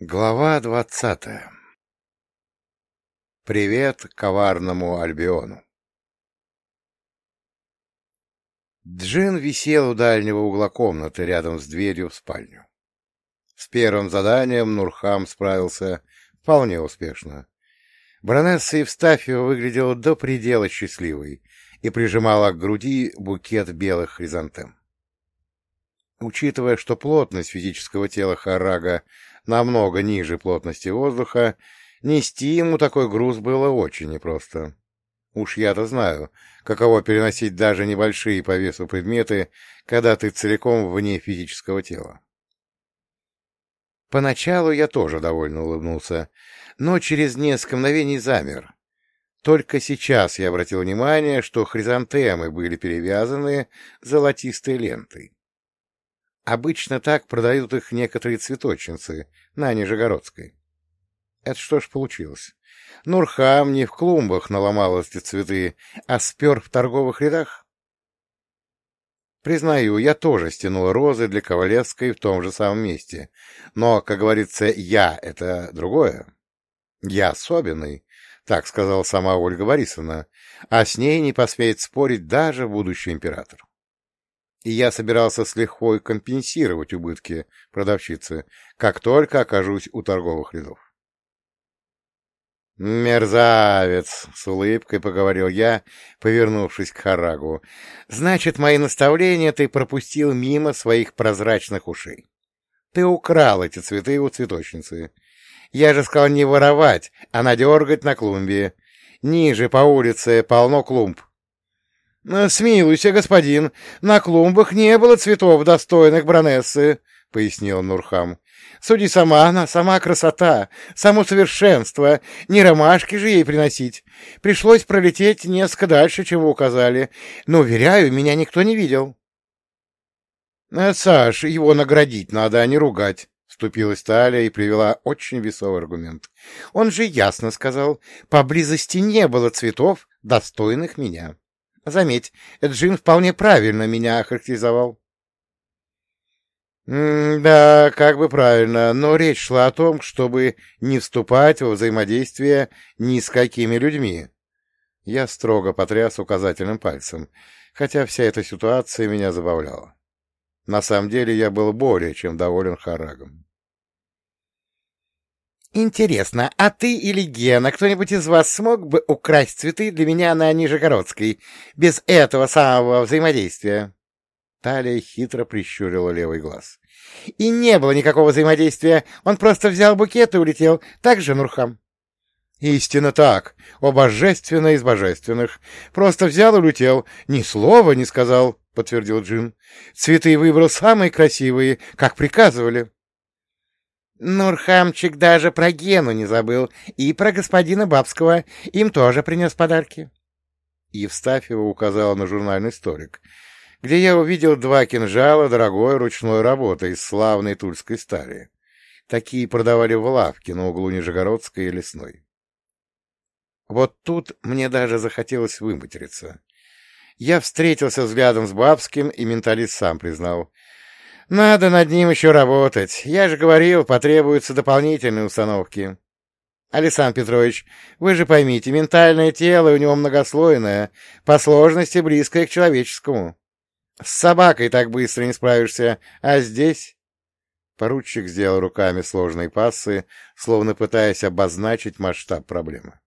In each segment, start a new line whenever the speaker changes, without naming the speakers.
Глава двадцатая Привет коварному Альбиону Джин висел у дальнего угла комнаты рядом с дверью в спальню. С первым заданием Нурхам справился вполне успешно. Баронесса Евстафьева выглядела до предела счастливой и прижимала к груди букет белых хризантем. Учитывая, что плотность физического тела Харага намного ниже плотности воздуха, нести ему такой груз было очень непросто. Уж я-то знаю, каково переносить даже небольшие по весу предметы, когда ты целиком вне физического тела. Поначалу я тоже довольно улыбнулся, но через несколько мгновений замер. Только сейчас я обратил внимание, что хризантемы были перевязаны золотистой лентой. Обычно так продают их некоторые цветочницы на Нижегородской. Это что ж получилось? Нурхам не в клумбах наломал эти цветы, а спер в торговых рядах? Признаю, я тоже стянул розы для Ковалевской в том же самом месте. Но, как говорится, я — это другое. Я особенный, так сказала сама Ольга Борисовна, а с ней не посмеет спорить даже будущий император и я собирался с лихвой компенсировать убытки продавщицы, как только окажусь у торговых рядов. «Мерзавец!» — с улыбкой поговорил я, повернувшись к Харагу. «Значит, мои наставления ты пропустил мимо своих прозрачных ушей. Ты украл эти цветы у цветочницы. Я же сказал не воровать, а надергать на клумбе. Ниже по улице полно клумб. — Смилуйся, господин, на клумбах не было цветов, достойных бронессы, — пояснил Нурхам. — Суди сама, она сама красота, само совершенство, не ромашки же ей приносить. Пришлось пролететь несколько дальше, чем вы указали, но, уверяю, меня никто не видел. — Саш, его наградить надо, а не ругать. — вступилась Таля и привела очень весовый аргумент. Он же ясно сказал, поблизости не было цветов, достойных меня. Заметь, Джин вполне правильно меня охарактеризовал. «Да, как бы правильно, но речь шла о том, чтобы не вступать во взаимодействие ни с какими людьми». Я строго потряс указательным пальцем, хотя вся эта ситуация меня забавляла. На самом деле я был более чем доволен Харагом. «Интересно, а ты или Гена, кто-нибудь из вас смог бы украсть цветы для меня на Нижегородской, без этого самого взаимодействия?» Талия хитро прищурила левый глаз. «И не было никакого взаимодействия. Он просто взял букет и улетел. Так же, Нурхам?» «Истинно так. О божественно из божественных. Просто взял и улетел. Ни слова не сказал», — подтвердил Джин. «Цветы выбрал самые красивые, как приказывали». Нурхамчик даже про Гену не забыл, и про господина Бабского им тоже принес подарки. Евстафьева указала на журнальный столик, где я увидел два кинжала дорогой ручной работы из славной тульской стали. Такие продавали в лавке на углу Нижегородской и Лесной. Вот тут мне даже захотелось выматериться. Я встретился взглядом с Бабским, и менталист сам признал. Надо над ним еще работать. Я же говорил, потребуются дополнительные установки. Александр Петрович, вы же поймите, ментальное тело у него многослойное, по сложности близкое к человеческому. С собакой так быстро не справишься, а здесь... Поручик сделал руками сложные пассы, словно пытаясь обозначить масштаб проблемы.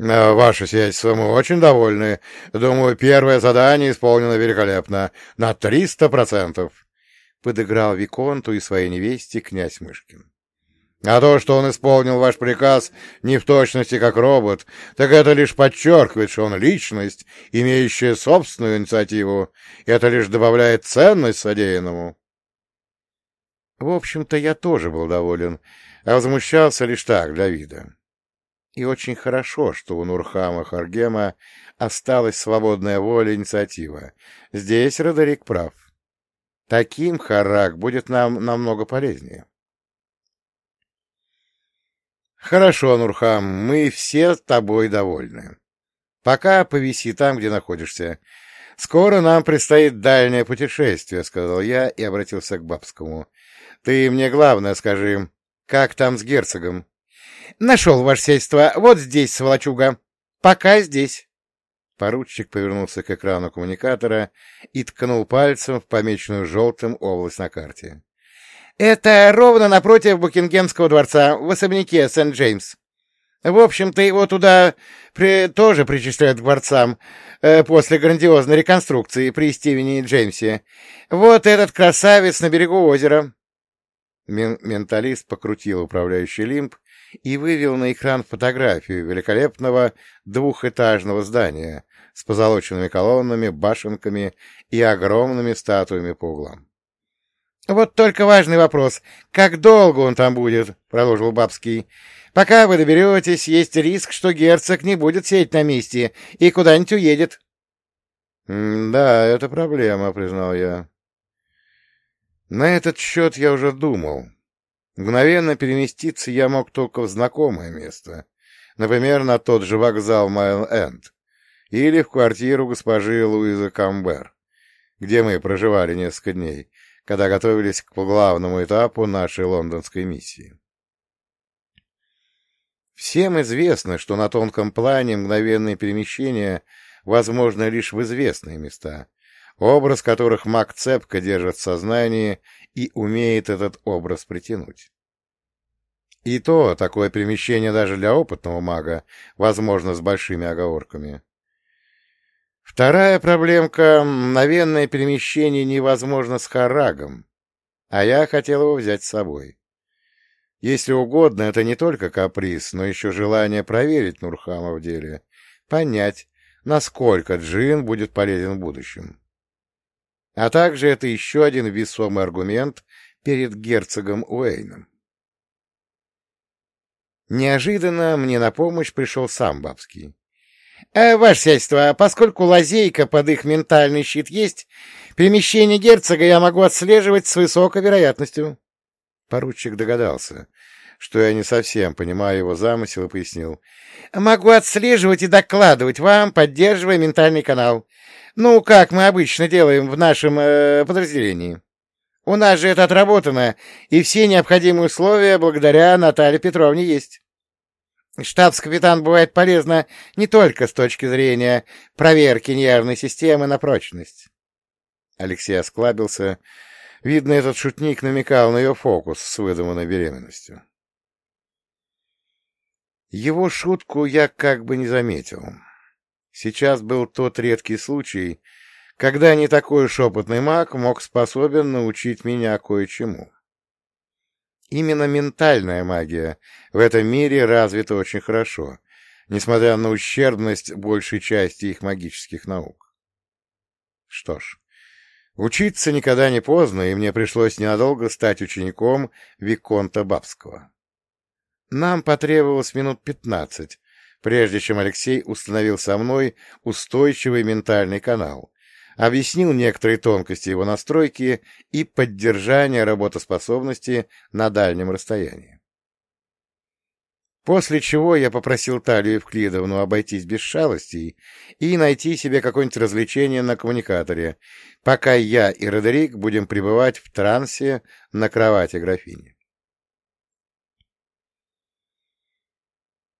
Э, «Ваше сиятельство, мы очень довольны. Думаю, первое задание исполнено великолепно. На триста процентов!» Подыграл Виконту и своей невесте князь Мышкин. «А то, что он исполнил ваш приказ не в точности как робот, так это лишь подчеркивает, что он личность, имеющая собственную инициативу, это лишь добавляет ценность содеянному». В общем-то, я тоже был доволен, а возмущался лишь так, для вида. И очень хорошо, что у Нурхама Харгема осталась свободная воля и инициатива. Здесь Родерик прав. Таким Харак будет нам намного полезнее. Хорошо, Нурхам, мы все тобой довольны. Пока повиси там, где находишься. «Скоро нам предстоит дальнее путешествие», — сказал я и обратился к Бабскому. «Ты мне главное скажи, как там с герцогом?» «Нашел, ваше сельство, вот здесь, сволочуга. Пока здесь». Поручик повернулся к экрану коммуникатора и ткнул пальцем в помеченную желтым область на карте. «Это ровно напротив Букингемского дворца, в особняке Сент-Джеймс. В общем-то, его туда при... тоже причисляют к дворцам э, после грандиозной реконструкции при Стивене и Джеймсе. Вот этот красавец на берегу озера». Мен менталист покрутил управляющий лимб и вывел на экран фотографию великолепного двухэтажного здания с позолоченными колоннами, башенками и огромными статуями по углам. — Вот только важный вопрос. Как долго он там будет? — продолжил Бабский. — Пока вы доберетесь, есть риск, что герцог не будет сидеть на месте и куда-нибудь уедет. — Да, это проблема, — признал я. На этот счет я уже думал. Мгновенно переместиться я мог только в знакомое место, например, на тот же вокзал Майл-Энд или в квартиру госпожи Луизы Камбер, где мы проживали несколько дней, когда готовились к главному этапу нашей лондонской миссии. Всем известно, что на тонком плане мгновенные перемещения возможны лишь в известные места, образ которых маг цепко держит в сознании и умеет этот образ притянуть. И то такое перемещение даже для опытного мага возможно с большими оговорками. Вторая проблемка — мгновенное перемещение невозможно с Харагом, а я хотел его взять с собой. Если угодно, это не только каприз, но еще желание проверить Нурхама в деле, понять, насколько Джин будет полезен в будущем. А также это еще один весомый аргумент перед герцогом Уэйном. Неожиданно мне на помощь пришел сам Бабский. Э, ваше сельство, поскольку лазейка под их ментальный щит есть, перемещение герцога я могу отслеживать с высокой вероятностью. Поручик догадался, что я не совсем понимаю его замысел, и пояснил. Могу отслеживать и докладывать вам, поддерживая ментальный канал. Ну, как мы обычно делаем в нашем э, подразделении. У нас же это отработано, и все необходимые условия благодаря Наталье Петровне есть. Штабс-капитан бывает полезно не только с точки зрения проверки нервной системы на прочность. Алексей осклабился. Видно, этот шутник намекал на ее фокус с выдуманной беременностью. Его шутку я как бы не заметил. Сейчас был тот редкий случай, когда не такой уж опытный маг мог способен научить меня кое-чему. Именно ментальная магия в этом мире развита очень хорошо, несмотря на ущербность большей части их магических наук. Что ж, учиться никогда не поздно, и мне пришлось ненадолго стать учеником Виконта Бабского. Нам потребовалось минут пятнадцать, прежде чем Алексей установил со мной устойчивый ментальный канал, объяснил некоторые тонкости его настройки и поддержания работоспособности на дальнем расстоянии. После чего я попросил Талию Евклидовну обойтись без шалостей и найти себе какое-нибудь развлечение на коммуникаторе, пока я и Родерик будем пребывать в трансе на кровати графини.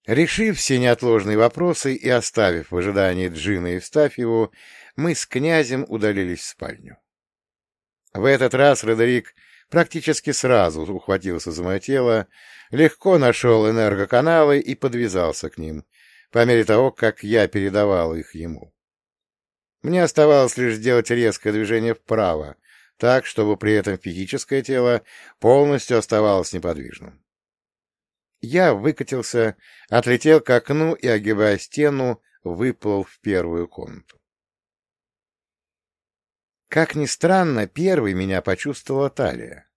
Решив все неотложные вопросы и оставив в ожидании Джина и Евстафьеву, мы с князем удалились в спальню. В этот раз Родерик практически сразу ухватился за мое тело, легко нашел энергоканалы и подвязался к ним, по мере того, как я передавал их ему. Мне оставалось лишь сделать резкое движение вправо, так, чтобы при этом физическое тело полностью оставалось неподвижным. Я выкатился, отлетел к окну и, огибая стену, выплыл в первую комнату. Как ни странно, первой меня почувствовала талия.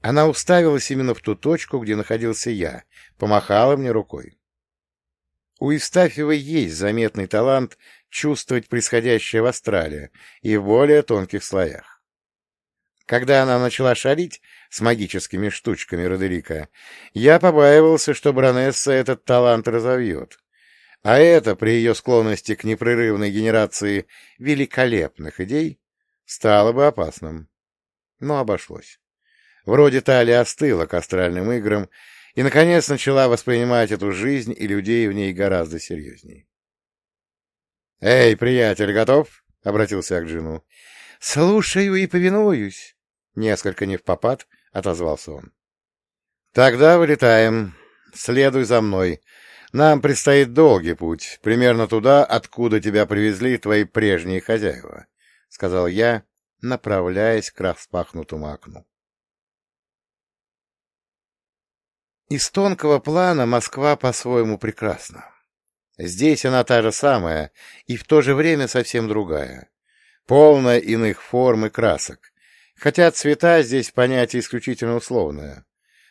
Она уставилась именно в ту точку, где находился я, помахала мне рукой. У Истафьевой есть заметный талант чувствовать происходящее в астрале и в более тонких слоях. Когда она начала шалить с магическими штучками Родерика, я побаивался, что Бронесса этот талант разовьет. А это, при ее склонности к непрерывной генерации великолепных идей, стало бы опасным. Но обошлось. Вроде Талия остыла к астральным играм и, наконец, начала воспринимать эту жизнь и людей в ней гораздо серьезней. — Эй, приятель, готов? — обратился я к Джину. — Слушаю и повинуюсь. Несколько не в попад, — отозвался он. — Тогда вылетаем. Следуй за мной. Нам предстоит долгий путь, примерно туда, откуда тебя привезли твои прежние хозяева, — сказал я, направляясь к распахнутому окну. Из тонкого плана Москва по-своему прекрасна. Здесь она та же самая и в то же время совсем другая, полная иных форм и красок, хотя цвета здесь понятие исключительно условное.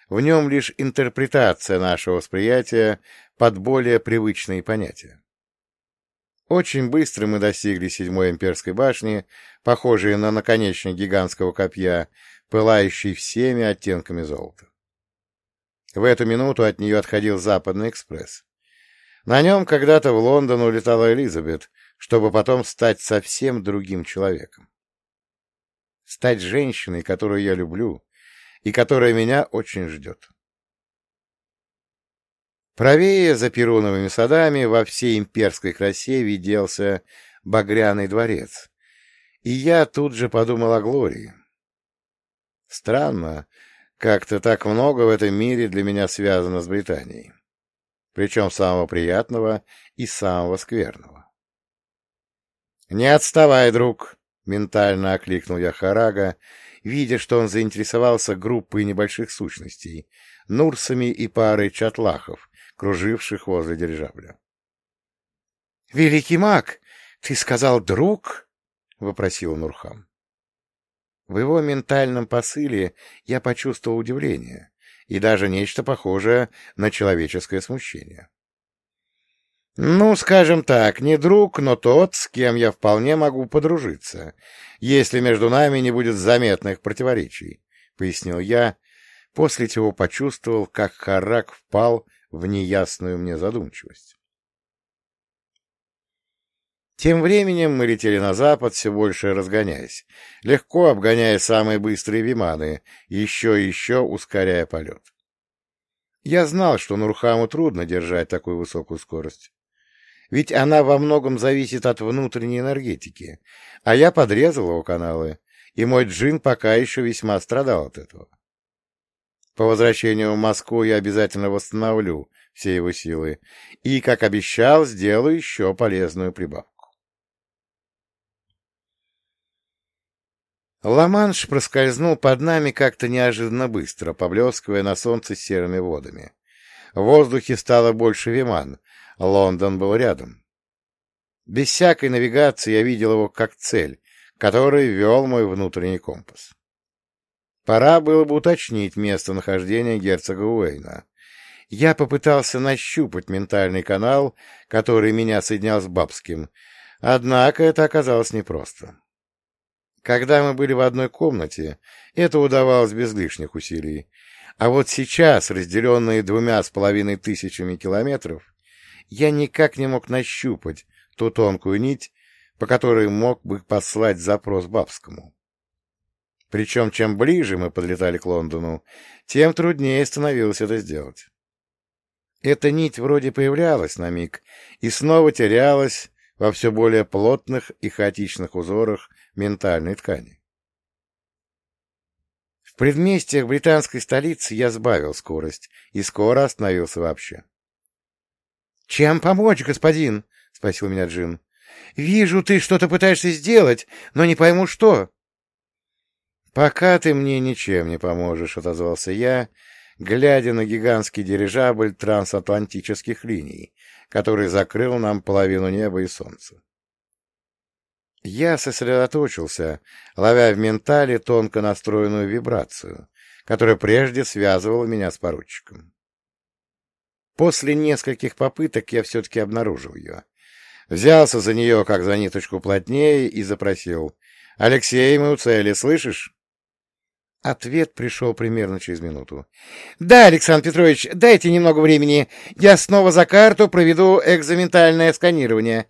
В нем лишь интерпретация нашего восприятия под более привычные понятия. Очень быстро мы достигли седьмой имперской башни, похожей на наконечник гигантского копья, пылающей всеми оттенками золота. В эту минуту от нее отходил западный экспресс. На нем когда-то в Лондон улетала Элизабет, чтобы потом стать совсем другим человеком. Стать женщиной, которую я люблю, и которая меня очень ждет. Правее, за Перуновыми садами, во всей имперской красе виделся багряный дворец. И я тут же подумал о Глории. Странно, как-то так много в этом мире для меня связано с Британией. Причем самого приятного и самого скверного. «Не отставай, друг!» — ментально окликнул я Харага, видя, что он заинтересовался группой небольших сущностей, нурсами и парой чатлахов, круживших возле дирижабля. — Великий маг, ты сказал «друг»? — вопросил Нурхам. В его ментальном посыле я почувствовал удивление и даже нечто похожее на человеческое смущение. «Ну, скажем так, не друг, но тот, с кем я вполне могу подружиться, если между нами не будет заметных противоречий», — пояснил я, после чего почувствовал, как Харак впал в неясную мне задумчивость. Тем временем мы летели на запад, все больше разгоняясь, легко обгоняя самые быстрые виманы, еще и еще ускоряя полет. Я знал, что Нурхаму трудно держать такую высокую скорость. Ведь она во многом зависит от внутренней энергетики, а я подрезал его каналы, и мой джин пока еще весьма страдал от этого. По возвращению в Москву я обязательно восстановлю все его силы и, как обещал, сделаю еще полезную прибавку. Ла-Манш проскользнул под нами как-то неожиданно быстро, поблескивая на солнце серыми водами. В воздухе стало больше виман. Лондон был рядом. Без всякой навигации я видел его как цель, который вел мой внутренний компас. Пора было бы уточнить местонахождение герцога Уэйна. Я попытался нащупать ментальный канал, который меня соединял с Бабским, однако это оказалось непросто. Когда мы были в одной комнате, это удавалось без лишних усилий. А вот сейчас, разделенные двумя с половиной тысячами километров, я никак не мог нащупать ту тонкую нить, по которой мог бы послать запрос Бабскому. Причем, чем ближе мы подлетали к Лондону, тем труднее становилось это сделать. Эта нить вроде появлялась на миг и снова терялась во все более плотных и хаотичных узорах ментальной ткани. В предместьях британской столицы я сбавил скорость и скоро остановился вообще. — Чем помочь, господин? — спросил меня Джин. — Вижу, ты что-то пытаешься сделать, но не пойму, что. — Пока ты мне ничем не поможешь, — отозвался я, глядя на гигантский дирижабль трансатлантических линий, который закрыл нам половину неба и солнца. Я сосредоточился, ловя в ментале тонко настроенную вибрацию, которая прежде связывала меня с поручиком. После нескольких попыток я все-таки обнаружил ее. Взялся за нее, как за ниточку плотнее, и запросил. — Алексей, мы у цели, слышишь? Ответ пришел примерно через минуту. — Да, Александр Петрович, дайте немного времени. Я снова за карту проведу экзаментальное сканирование.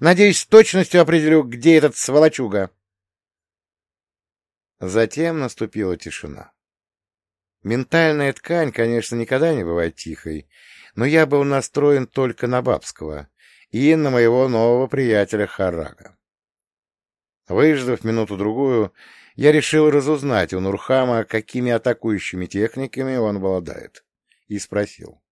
Надеюсь, с точностью определю, где этот сволочуга. Затем наступила тишина. Ментальная ткань, конечно, никогда не бывает тихой, но я был настроен только на Бабского и на моего нового приятеля Харага. Выждав минуту-другую, я решил разузнать у Нурхама, какими атакующими техниками он обладает, и спросил.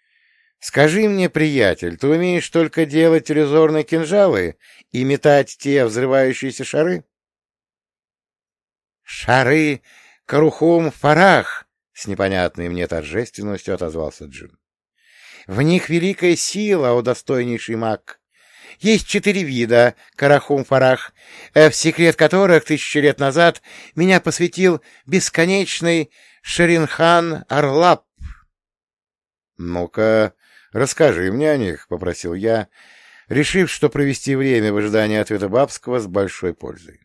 — Скажи мне, приятель, ты умеешь только делать иллюзорные кинжалы и метать те взрывающиеся шары? — Шары Карухум Фарах! — с непонятной мне торжественностью отозвался Джин. — В них великая сила, о достойнейший маг! Есть четыре вида карахум-фарах, э, в секрет которых тысячи лет назад меня посвятил бесконечный Шеринхан Арлап. — Ну-ка, расскажи мне о них, — попросил я, решив, что провести время в ожидании ответа Бабского с большой пользой.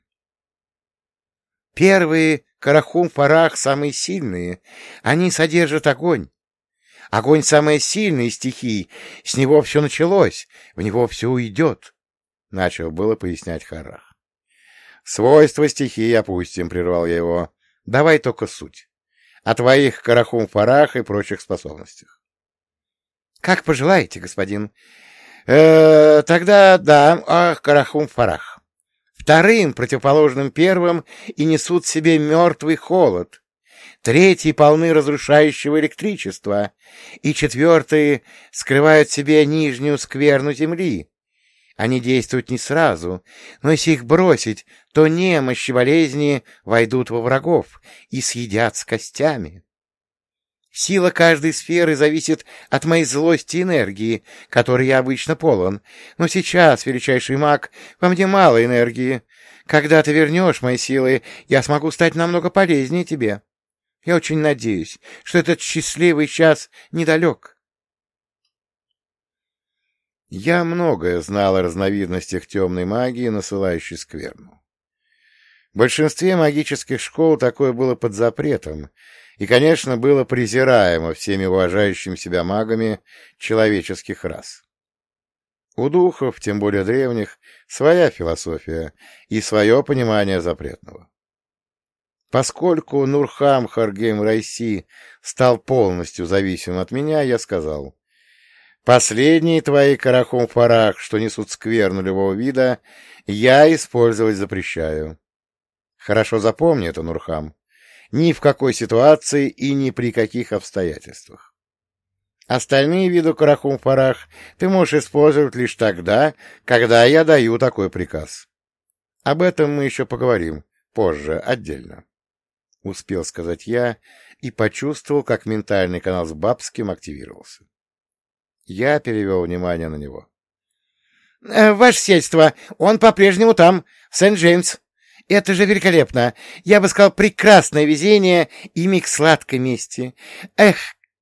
Первые карахум-фарах самые сильные. Они содержат огонь. Огонь — самая сильная из стихий. С него все началось, в него все уйдет. Начал было пояснять Харах. Свойства стихии опустим, — прервал я его. Давай только суть. О твоих карахум-фарах и прочих способностях. — Как пожелаете, господин. Э тогда да, о карахум-фарах. Вторым, противоположным первым, и несут себе мертвый холод, третьи полны разрушающего электричества, и четвертые скрывают в себе нижнюю скверну земли. Они действуют не сразу, но если их бросить, то немощи болезни войдут во врагов и съедят с костями. Сила каждой сферы зависит от моей злости и энергии, которой я обычно полон. Но сейчас, величайший маг, во мне мало энергии. Когда ты вернешь мои силы, я смогу стать намного полезнее тебе. Я очень надеюсь, что этот счастливый час недалек. Я многое знал о разновидностях темной магии, насылающей скверну. В большинстве магических школ такое было под запретом, и, конечно, было презираемо всеми уважающими себя магами человеческих рас. У духов, тем более древних, своя философия и свое понимание запретного. Поскольку Нурхам Харгейм Райси стал полностью зависим от меня, я сказал, «Последние твои карахум-фарах, что несут скверну любого вида, я использовать запрещаю». Хорошо запомни это, Нурхам. Ни в какой ситуации и ни при каких обстоятельствах. Остальные виды карахум-фарах ты можешь использовать лишь тогда, когда я даю такой приказ. Об этом мы еще поговорим позже, отдельно успел сказать я и почувствовал, как ментальный канал с Бабским активировался. Я перевел внимание на него. «Э, — Ваше сельство, он по-прежнему там, Сент-Джеймс. Это же великолепно. Я бы сказал, прекрасное везение и миг сладкой мести. Эх,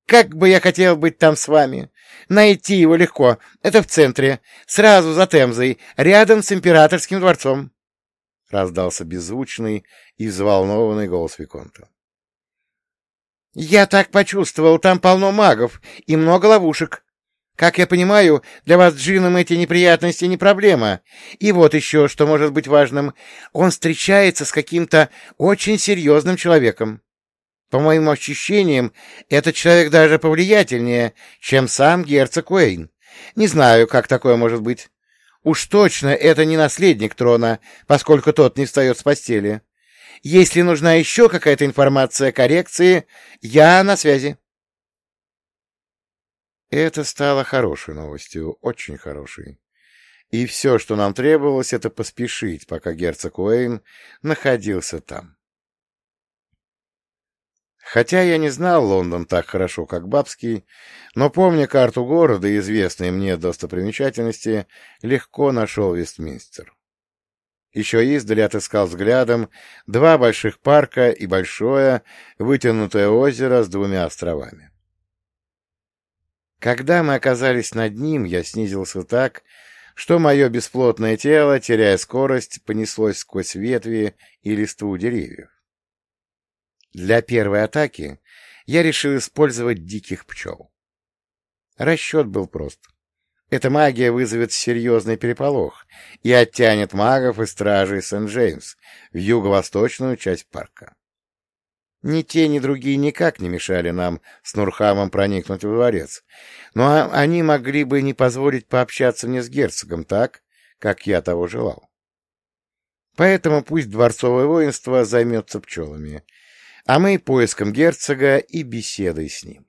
как бы я хотел быть там с вами. Найти его легко. Это в центре, сразу за Темзой, рядом с императорским дворцом. — раздался беззвучный и взволнованный голос Виконта. «Я так почувствовал, там полно магов и много ловушек. Как я понимаю, для вас, Джином, эти неприятности не проблема. И вот еще, что может быть важным, он встречается с каким-то очень серьезным человеком. По моим ощущениям, этот человек даже повлиятельнее, чем сам герцог Уэйн. Не знаю, как такое может быть. Уж точно это не наследник трона, поскольку тот не встает с постели. Если нужна еще какая-то информация коррекции, я на связи. Это стало хорошей новостью, очень хорошей. И все, что нам требовалось, это поспешить, пока герцог Уэйн находился там. Хотя я не знал Лондон так хорошо, как Бабский, но, помня карту города и известные мне достопримечательности, легко нашел Вестминстер. Еще издали отыскал взглядом два больших парка и большое вытянутое озеро с двумя островами. Когда мы оказались над ним, я снизился так, что мое бесплотное тело, теряя скорость, понеслось сквозь ветви и листву деревьев. Для первой атаки я решил использовать диких пчел. Расчет был прост. Эта магия вызовет серьезный переполох и оттянет магов и стражей Сент-Джеймс в юго-восточную часть парка. Ни те, ни другие никак не мешали нам с Нурхамом проникнуть во дворец, но они могли бы не позволить пообщаться мне с герцогом так, как я того желал. Поэтому пусть дворцовое воинство займется пчелами, а мы поиском герцога и беседой с ним.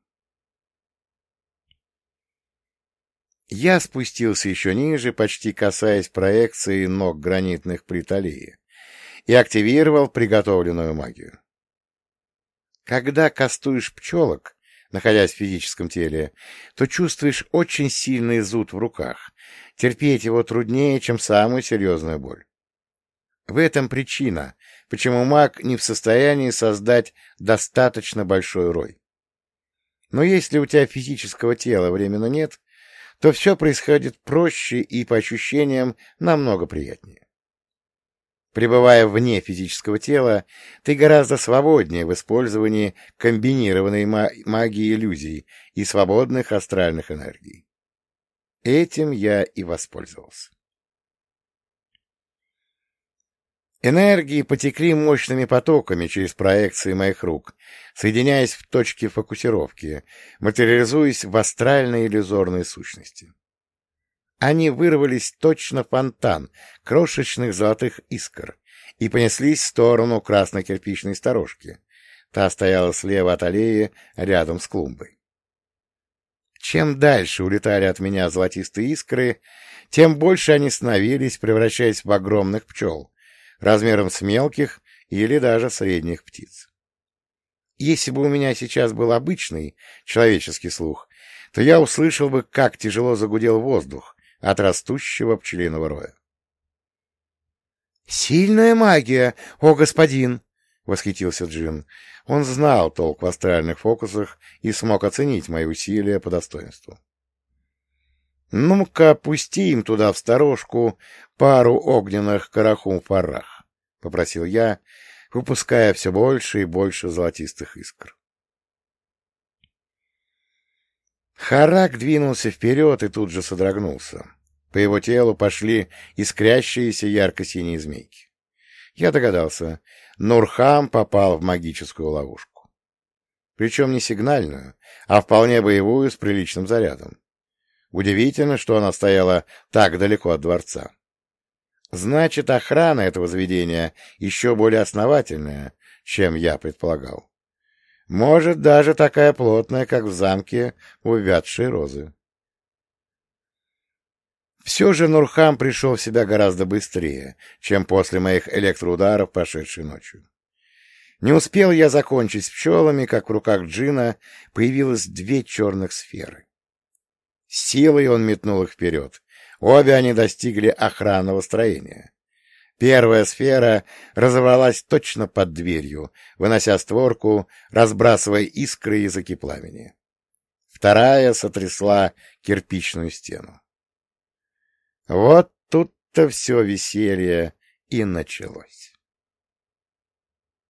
Я спустился еще ниже, почти касаясь проекции ног гранитных плит и активировал приготовленную магию. Когда кастуешь пчелок, находясь в физическом теле, то чувствуешь очень сильный зуд в руках. Терпеть его труднее, чем самую серьезную боль. В этом причина, почему маг не в состоянии создать достаточно большой рой. Но если у тебя физического тела временно нет, то все происходит проще и, по ощущениям, намного приятнее. Пребывая вне физического тела, ты гораздо свободнее в использовании комбинированной магии иллюзий и свободных астральных энергий. Этим я и воспользовался. Энергии потекли мощными потоками через проекции моих рук, соединяясь в точке фокусировки, материализуясь в астральной иллюзорной сущности. Они вырвались точно фонтан крошечных золотых искр и понеслись в сторону красной кирпичной сторожки. Та стояла слева от аллеи, рядом с клумбой. Чем дальше улетали от меня золотистые искры, тем больше они становились, превращаясь в огромных пчел, размером с мелких или даже средних птиц. Если бы у меня сейчас был обычный человеческий слух, то я услышал бы, как тяжело загудел воздух, от растущего пчелиного роя. «Сильная магия, о господин!» — восхитился Джин. Он знал толк в астральных фокусах и смог оценить мои усилия по достоинству. «Ну-ка, пусти им туда в сторожку пару огненных карахум-фарах», — попросил я, выпуская все больше и больше золотистых искр. Харак двинулся вперед и тут же содрогнулся. По его телу пошли искрящиеся ярко-синие змейки. Я догадался, Нурхам попал в магическую ловушку. Причем не сигнальную, а вполне боевую с приличным зарядом. Удивительно, что она стояла так далеко от дворца. Значит, охрана этого заведения еще более основательная, чем я предполагал. Может, даже такая плотная, как в замке увядшей розы. Все же Нурхам пришел в себя гораздо быстрее, чем после моих электроударов, прошедшей ночью. Не успел я закончить с пчелами, как в руках Джина появилось две черных сферы. Силой он метнул их вперед. Обе они достигли охранного строения. Первая сфера разорвалась точно под дверью, вынося створку, разбрасывая искры языки пламени. Вторая сотрясла кирпичную стену. Вот тут-то все веселье и началось.